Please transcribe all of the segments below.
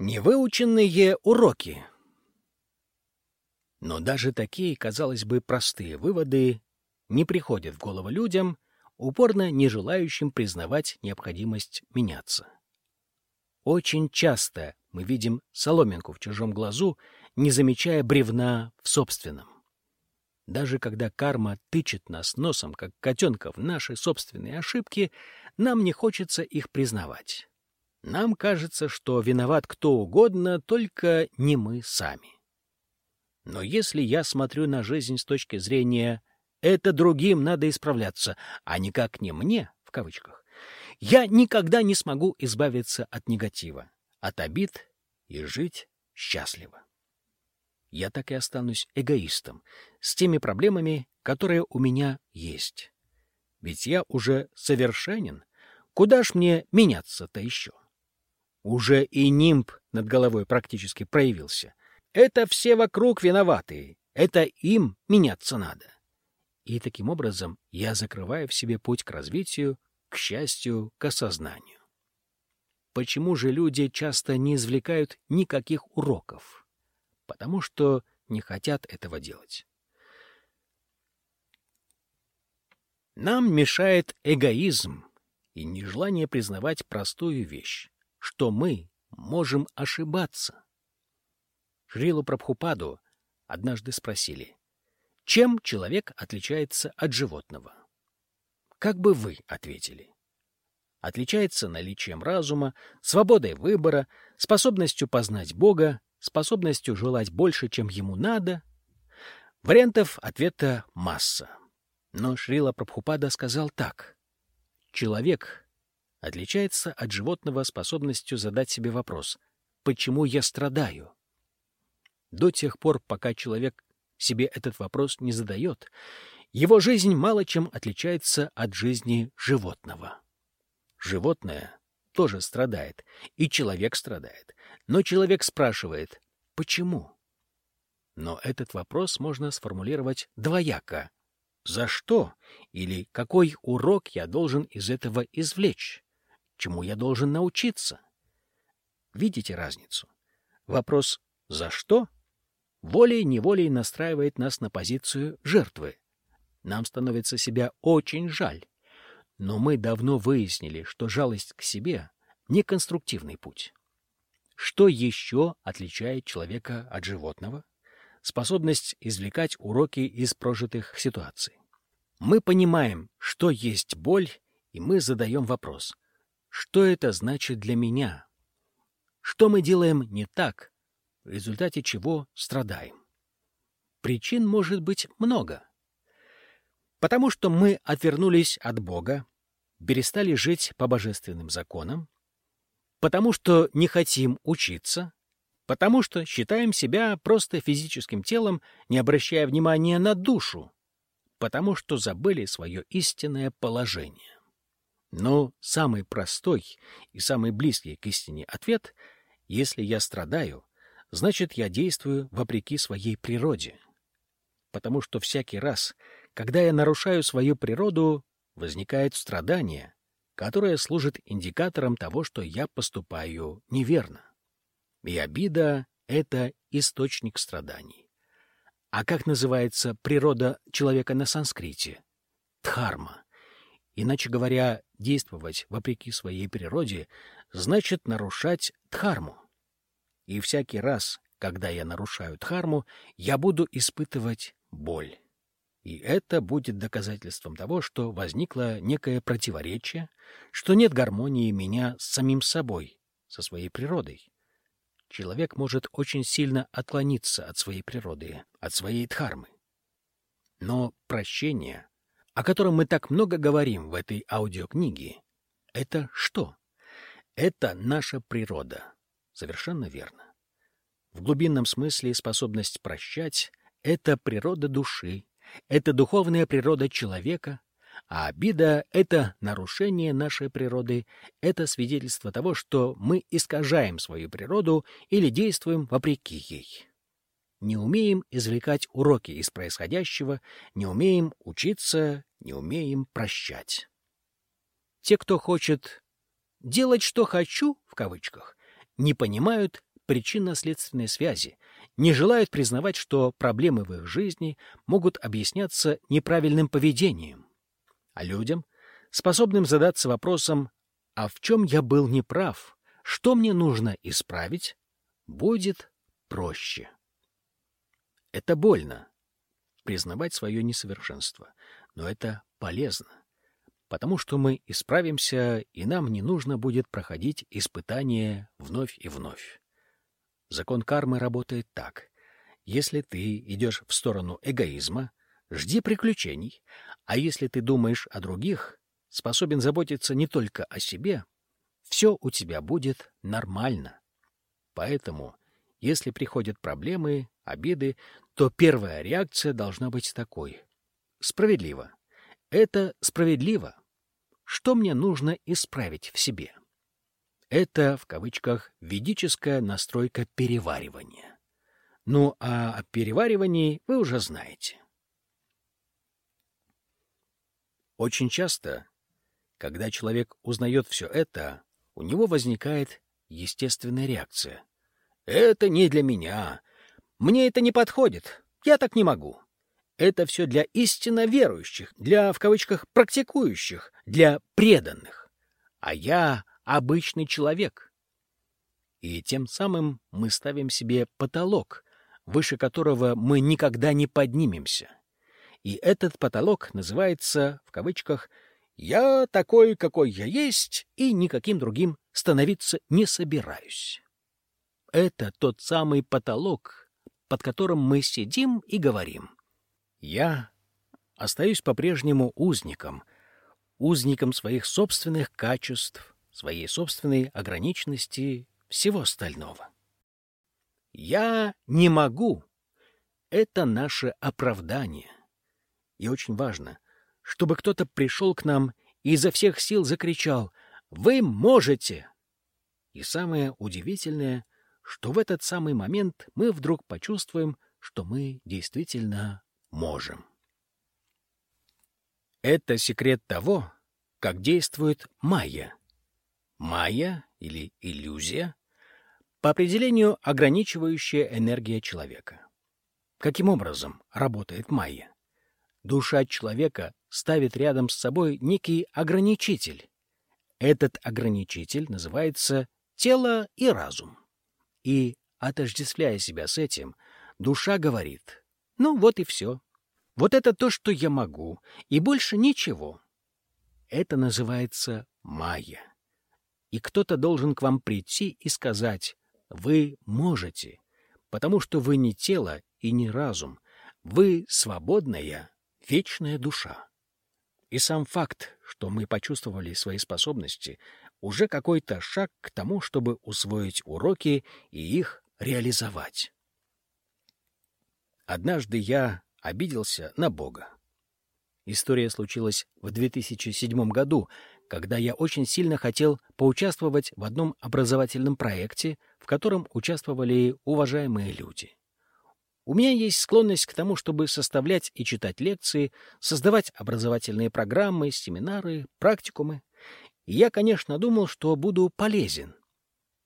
Невыученные уроки. Но даже такие, казалось бы, простые выводы не приходят в голову людям, упорно не желающим признавать необходимость меняться. Очень часто мы видим соломинку в чужом глазу, не замечая бревна в собственном. Даже когда карма тычет нас носом, как котенка, в наши собственные ошибки, нам не хочется их признавать. Нам кажется, что виноват кто угодно, только не мы сами. Но если я смотрю на жизнь с точки зрения «это другим надо исправляться», а никак не мне, в кавычках, я никогда не смогу избавиться от негатива, от обид и жить счастливо. Я так и останусь эгоистом, с теми проблемами, которые у меня есть. Ведь я уже совершенен, куда ж мне меняться-то еще? Уже и нимб над головой практически проявился. Это все вокруг виноватые. Это им меняться надо. И таким образом я закрываю в себе путь к развитию, к счастью, к осознанию. Почему же люди часто не извлекают никаких уроков? Потому что не хотят этого делать. Нам мешает эгоизм и нежелание признавать простую вещь что мы можем ошибаться. Шрилу Прабхупаду однажды спросили, чем человек отличается от животного? Как бы вы ответили? Отличается наличием разума, свободой выбора, способностью познать Бога, способностью желать больше, чем ему надо? Вариантов ответа масса. Но Шрила Прабхупада сказал так. Человек отличается от животного способностью задать себе вопрос «Почему я страдаю?». До тех пор, пока человек себе этот вопрос не задает, его жизнь мало чем отличается от жизни животного. Животное тоже страдает, и человек страдает, но человек спрашивает «Почему?». Но этот вопрос можно сформулировать двояко. За что или какой урок я должен из этого извлечь? Чему я должен научиться. Видите разницу? Вопрос «за что?» волей-неволей настраивает нас на позицию жертвы. Нам становится себя очень жаль. Но мы давно выяснили, что жалость к себе — не конструктивный путь. Что еще отличает человека от животного? Способность извлекать уроки из прожитых ситуаций. Мы понимаем, что есть боль, и мы задаем вопрос — что это значит для меня? Что мы делаем не так, в результате чего страдаем? Причин может быть много. Потому что мы отвернулись от Бога, перестали жить по божественным законам, потому что не хотим учиться, потому что считаем себя просто физическим телом, не обращая внимания на душу, потому что забыли свое истинное положение. Но самый простой и самый близкий к истине ответ — если я страдаю, значит, я действую вопреки своей природе. Потому что всякий раз, когда я нарушаю свою природу, возникает страдание, которое служит индикатором того, что я поступаю неверно. И обида — это источник страданий. А как называется природа человека на санскрите? Дхарма. Иначе говоря, действовать вопреки своей природе значит нарушать дхарму. И всякий раз, когда я нарушаю дхарму, я буду испытывать боль. И это будет доказательством того, что возникло некое противоречие, что нет гармонии меня с самим собой, со своей природой. Человек может очень сильно отклониться от своей природы, от своей дхармы. Но прощение о котором мы так много говорим в этой аудиокниге, это что? Это наша природа. Совершенно верно. В глубинном смысле способность прощать — это природа души, это духовная природа человека, а обида — это нарушение нашей природы, это свидетельство того, что мы искажаем свою природу или действуем вопреки ей не умеем извлекать уроки из происходящего, не умеем учиться, не умеем прощать. Те, кто хочет «делать, что хочу», в кавычках, не понимают причинно-следственной связи, не желают признавать, что проблемы в их жизни могут объясняться неправильным поведением. А людям, способным задаться вопросом «А в чем я был неправ? Что мне нужно исправить?» будет проще. Это больно, признавать свое несовершенство, но это полезно, потому что мы исправимся, и нам не нужно будет проходить испытания вновь и вновь. Закон кармы работает так. Если ты идешь в сторону эгоизма, жди приключений, а если ты думаешь о других, способен заботиться не только о себе, все у тебя будет нормально. Поэтому, если приходят проблемы, обиды, то первая реакция должна быть такой. Справедливо. Это справедливо. Что мне нужно исправить в себе? Это, в кавычках, ведическая настройка переваривания. Ну, а о переваривании вы уже знаете. Очень часто, когда человек узнает все это, у него возникает естественная реакция. «Это не для меня. Мне это не подходит. Я так не могу. Это все для истинно верующих, для, в кавычках, практикующих, для преданных. А я обычный человек. И тем самым мы ставим себе потолок, выше которого мы никогда не поднимемся. И этот потолок называется, в кавычках, «Я такой, какой я есть, и никаким другим становиться не собираюсь». Это тот самый потолок, под которым мы сидим и говорим. Я остаюсь по-прежнему узником, узником своих собственных качеств, своей собственной ограниченности, всего остального. «Я не могу» — это наше оправдание. И очень важно, чтобы кто-то пришел к нам и изо всех сил закричал «Вы можете!» И самое удивительное, что в этот самый момент мы вдруг почувствуем, что мы действительно можем. Это секрет того, как действует майя. Майя или иллюзия — по определению ограничивающая энергия человека. Каким образом работает майя? Душа человека ставит рядом с собой некий ограничитель. Этот ограничитель называется тело и разум. И, отождествляя себя с этим, душа говорит, ну вот и все. Вот это то, что я могу, и больше ничего. Это называется майя и кто-то должен к вам прийти и сказать «Вы можете», потому что вы не тело и не разум, вы свободная, вечная душа. И сам факт, что мы почувствовали свои способности, уже какой-то шаг к тому, чтобы усвоить уроки и их реализовать. Однажды я обиделся на Бога. История случилась в 2007 году, когда я очень сильно хотел поучаствовать в одном образовательном проекте, в котором участвовали уважаемые люди. У меня есть склонность к тому, чтобы составлять и читать лекции, создавать образовательные программы, семинары, практикумы. Я, конечно, думал, что буду полезен.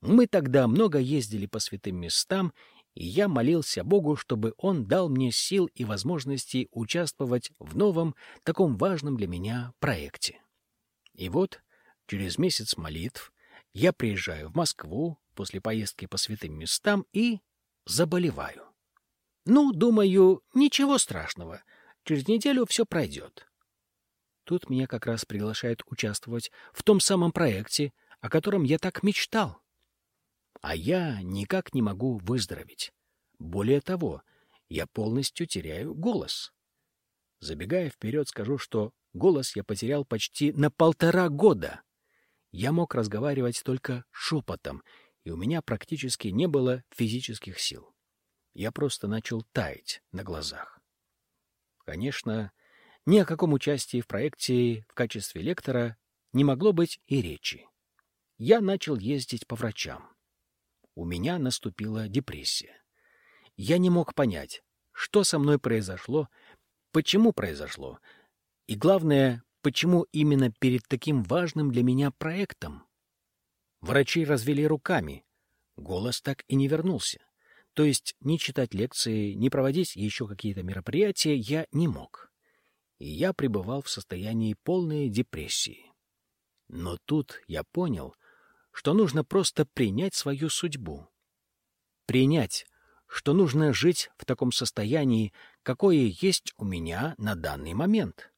Мы тогда много ездили по святым местам, и я молился Богу, чтобы Он дал мне сил и возможности участвовать в новом, таком важном для меня проекте. И вот, через месяц молитв, я приезжаю в Москву после поездки по святым местам и заболеваю. Ну, думаю, ничего страшного, через неделю все пройдет. Тут меня как раз приглашают участвовать в том самом проекте, о котором я так мечтал. А я никак не могу выздороветь. Более того, я полностью теряю голос. Забегая вперед, скажу, что Голос я потерял почти на полтора года. Я мог разговаривать только шепотом, и у меня практически не было физических сил. Я просто начал таять на глазах. Конечно, ни о каком участии в проекте в качестве лектора не могло быть и речи. Я начал ездить по врачам. У меня наступила депрессия. Я не мог понять, что со мной произошло, почему произошло, и главное, почему именно перед таким важным для меня проектом? Врачи развели руками. голос так и не вернулся. То есть ни читать лекции, ни проводить еще какие-то мероприятия я не мог. И я пребывал в состоянии полной депрессии. Но тут я понял, что нужно просто принять свою судьбу. Принять, что нужно жить в таком состоянии, какое есть у меня на данный момент.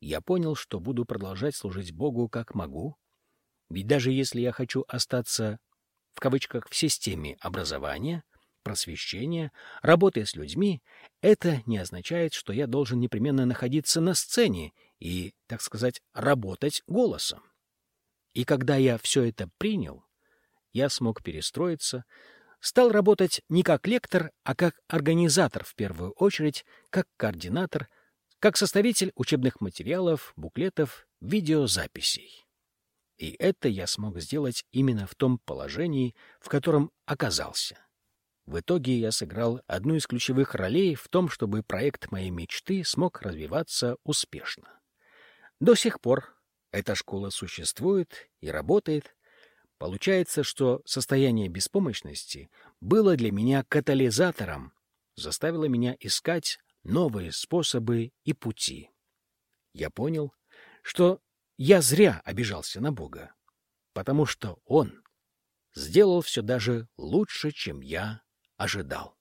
Я понял, что буду продолжать служить Богу как могу, ведь даже если я хочу остаться в кавычках в системе образования — просвещения, работая с людьми, это не означает, что я должен непременно находиться на сцене и, так сказать, работать голосом. И когда я все это принял, я смог перестроиться, стал работать не как лектор, а как организатор в первую очередь, как координатор, как составитель учебных материалов, буклетов, видеозаписей. И это я смог сделать именно в том положении, в котором оказался. В итоге я сыграл одну из ключевых ролей в том, чтобы проект моей мечты смог развиваться успешно. До сих пор эта школа существует и работает. Получается, что состояние беспомощности было для меня катализатором, заставило меня искать новые способы и пути. Я понял, что я зря обижался на Бога, потому что Он сделал все даже лучше, чем я ожидал.